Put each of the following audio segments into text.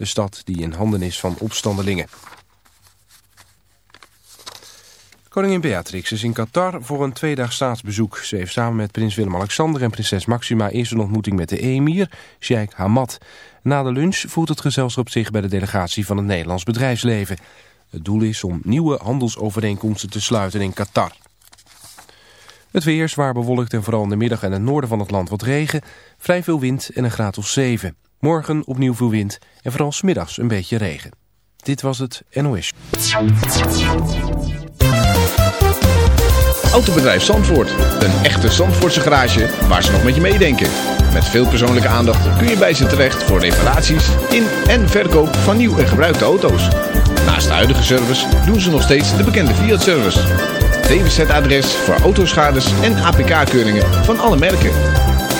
de stad die in handen is van opstandelingen. Koningin Beatrix is in Qatar voor een tweedag staatsbezoek. Ze heeft samen met prins Willem-Alexander en prinses Maxima eerst een ontmoeting met de emir, Sheikh Hamad. Na de lunch voert het gezelschap zich bij de delegatie van het Nederlands bedrijfsleven. Het doel is om nieuwe handelsovereenkomsten te sluiten in Qatar. Het weer zwaar bewolkt en vooral in de middag en het noorden van het land wat regen. Vrij veel wind en een graad of 7. Morgen opnieuw veel wind en vooral smiddags een beetje regen. Dit was het NOS. Autobedrijf Zandvoort. Een echte Zandvoortse garage waar ze nog met je meedenken. Met veel persoonlijke aandacht kun je bij ze terecht voor reparaties in en verkoop van nieuw en gebruikte auto's. Naast de huidige service doen ze nog steeds de bekende Fiat-service. DWZ-adres voor autoschades en APK-keuringen van alle merken.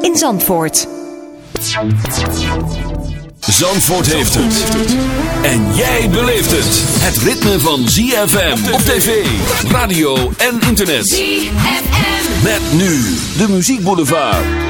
in Zandvoort. Zandvoort heeft het. En jij beleeft het. Het ritme van ZFM op tv, radio en internet. Met nu de muziekboulevard. Heaven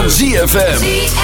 van ZFM.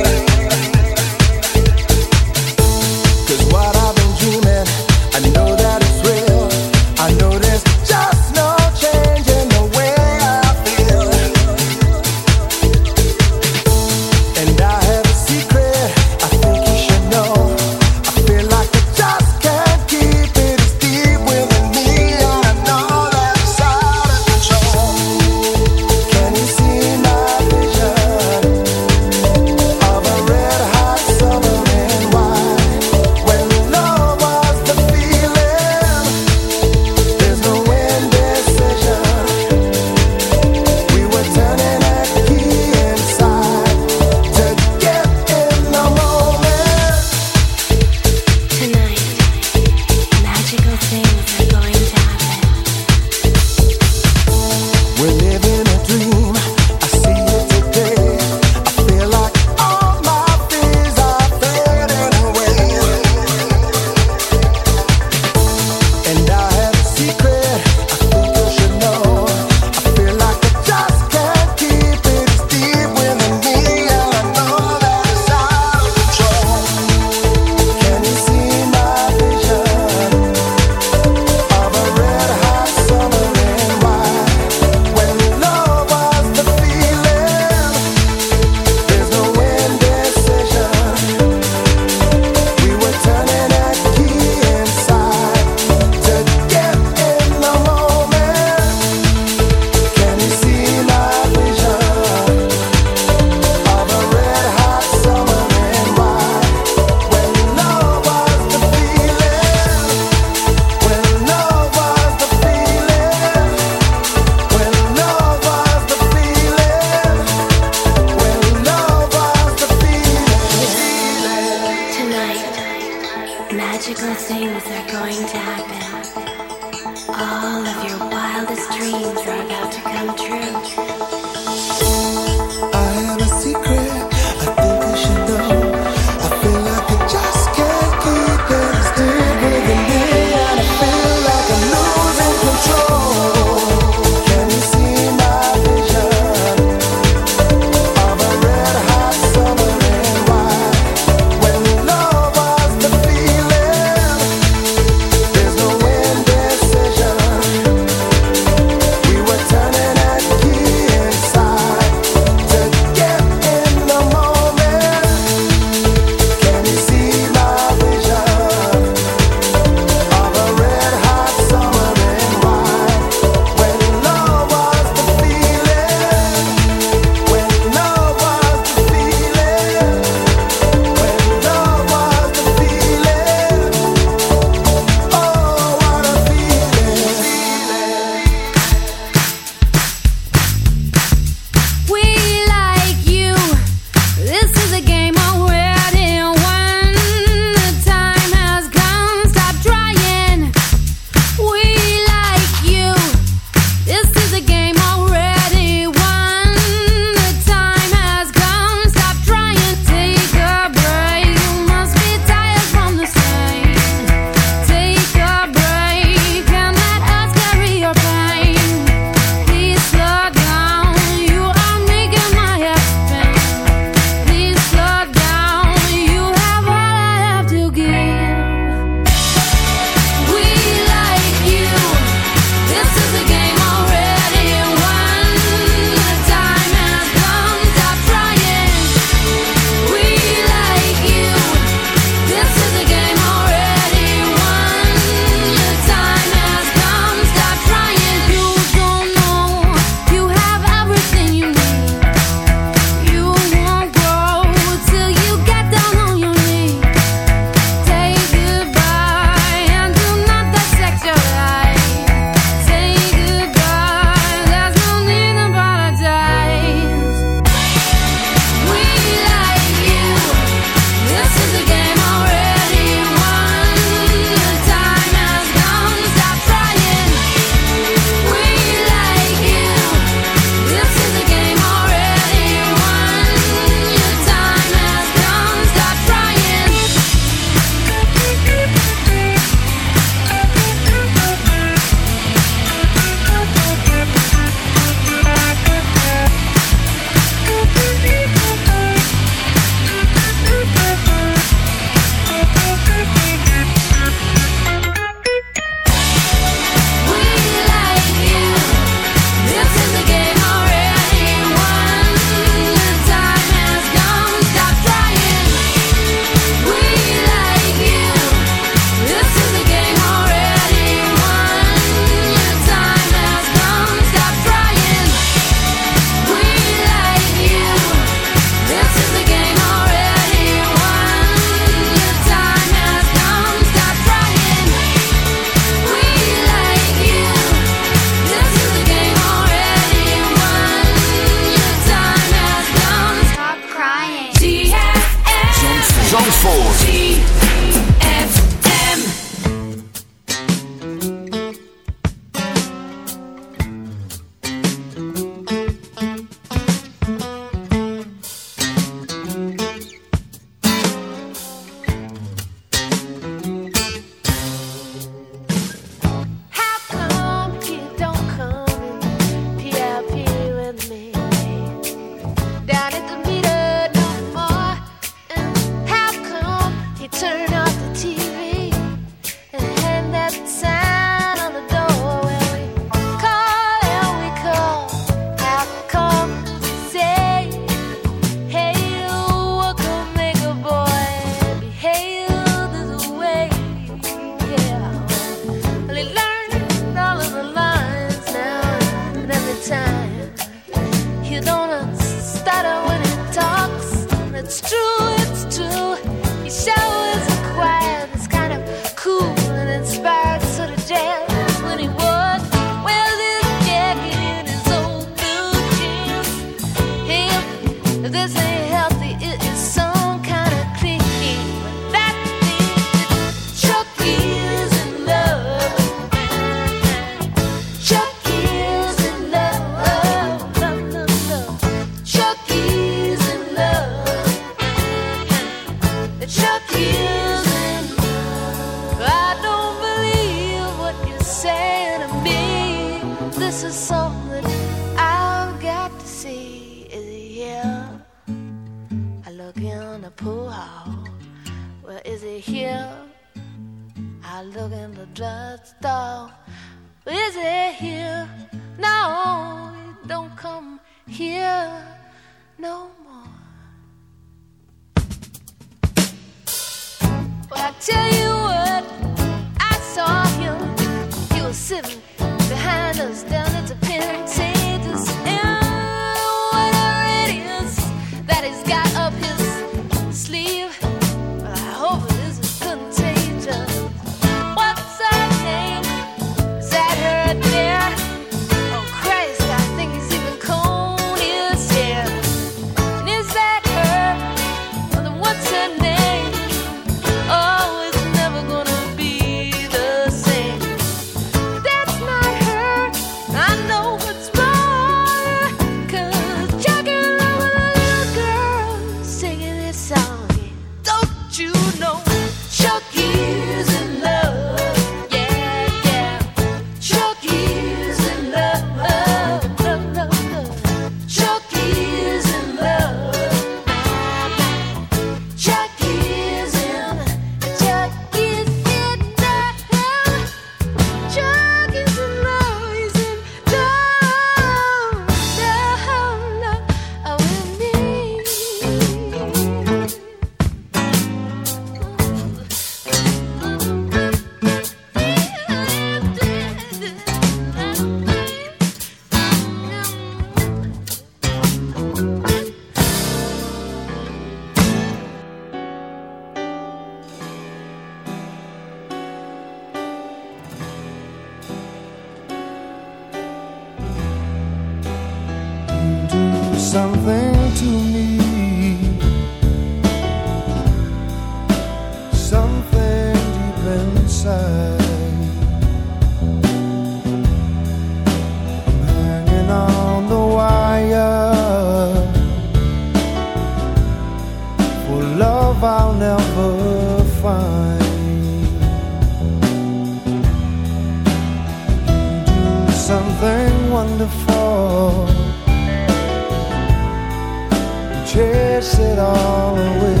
curse it all away.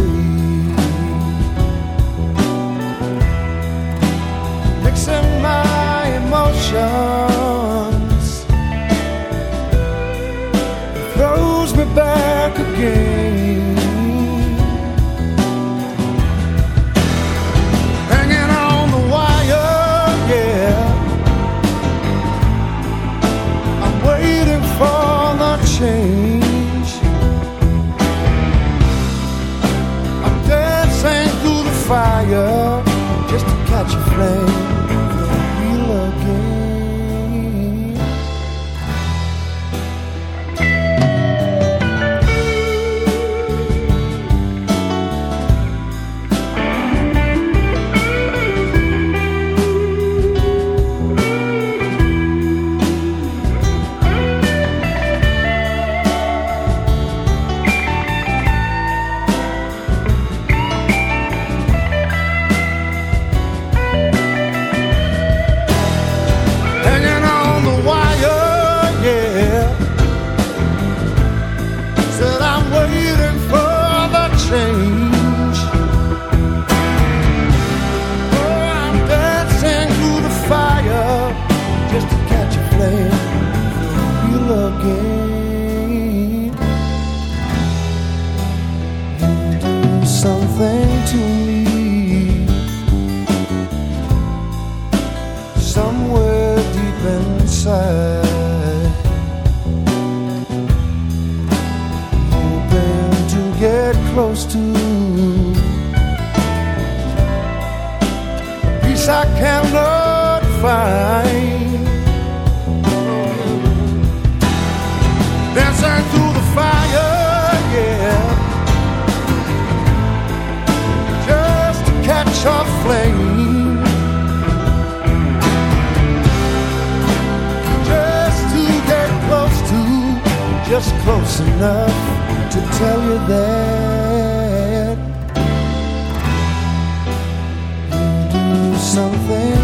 close to. A peace I cannot find. Dancing through the fire, yeah. Just to catch a flame. Just to get close to, just close enough to tell you that you do something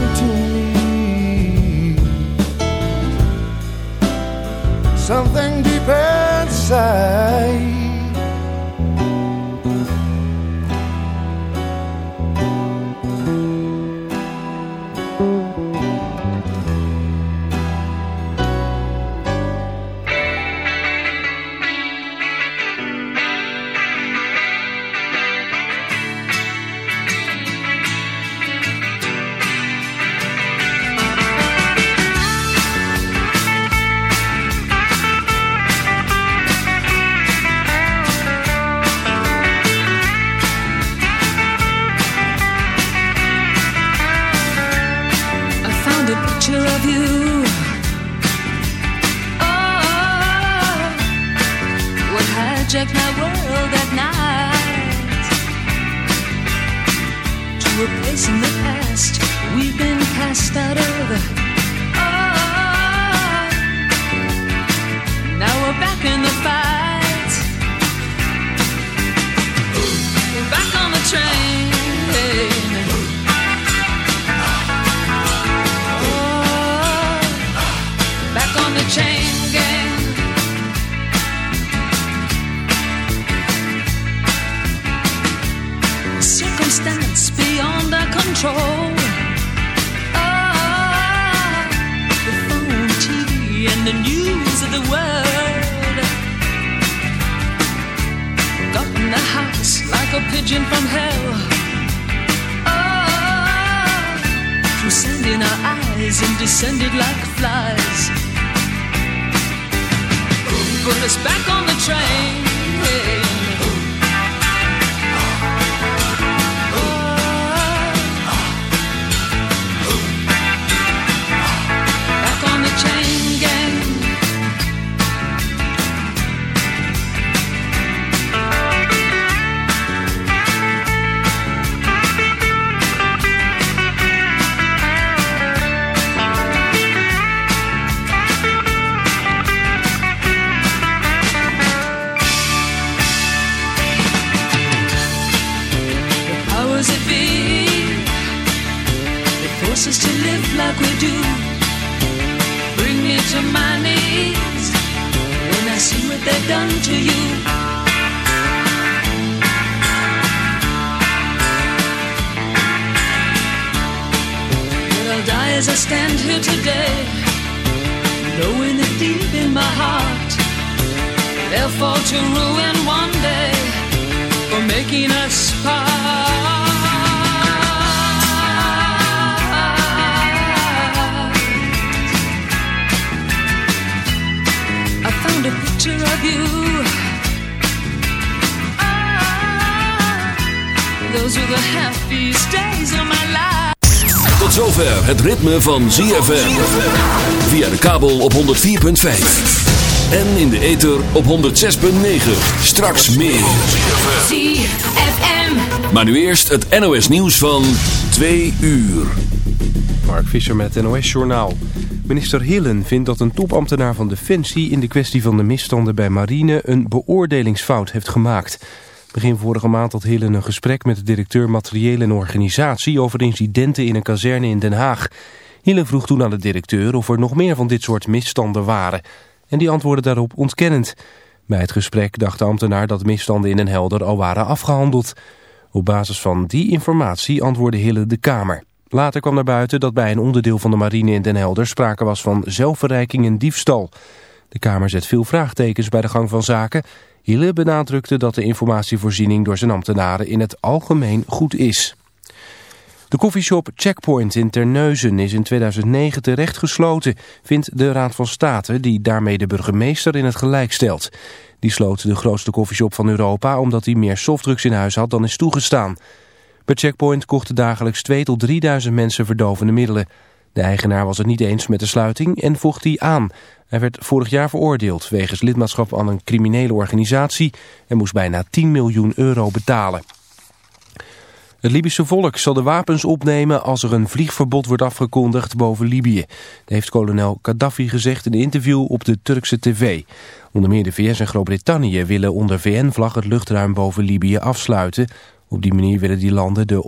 picture of you. Ah, those were the happiest days of my life. Tot zover het ritme van ZFM. Via de kabel op 104.5. En in de ether op 106.9. Straks meer. ZFM. Maar nu eerst het NOS nieuws van 2 uur. Mark Visser met het NOS Journaal. Minister Hillen vindt dat een topambtenaar van Defensie... in de kwestie van de misstanden bij marine een beoordelingsfout heeft gemaakt. Begin vorige maand had Hillen een gesprek met de directeur materieel en organisatie... over incidenten in een kazerne in Den Haag. Hillen vroeg toen aan de directeur of er nog meer van dit soort misstanden waren. En die antwoordde daarop ontkennend. Bij het gesprek dacht de ambtenaar dat misstanden in Den Helder al waren afgehandeld. Op basis van die informatie antwoordde Hille de Kamer. Later kwam naar buiten dat bij een onderdeel van de marine in Den Helder sprake was van zelfverrijking en diefstal. De Kamer zet veel vraagtekens bij de gang van zaken. Hille benadrukte dat de informatievoorziening door zijn ambtenaren in het algemeen goed is. De koffieshop Checkpoint in Terneuzen is in 2009 terecht gesloten, vindt de Raad van State, die daarmee de burgemeester in het gelijk stelt. Die sloot de grootste koffieshop van Europa omdat hij meer softdrugs in huis had dan is toegestaan. Bij Checkpoint kochten dagelijks 2 tot 3000 mensen verdovende middelen. De eigenaar was het niet eens met de sluiting en vocht die aan. Hij werd vorig jaar veroordeeld wegens lidmaatschap aan een criminele organisatie en moest bijna 10 miljoen euro betalen. Het Libische volk zal de wapens opnemen als er een vliegverbod wordt afgekondigd boven Libië. Dat heeft kolonel Gaddafi gezegd in een interview op de Turkse tv. Onder meer de VS en Groot-Brittannië willen onder VN-vlag het luchtruim boven Libië afsluiten. Op die manier willen die landen de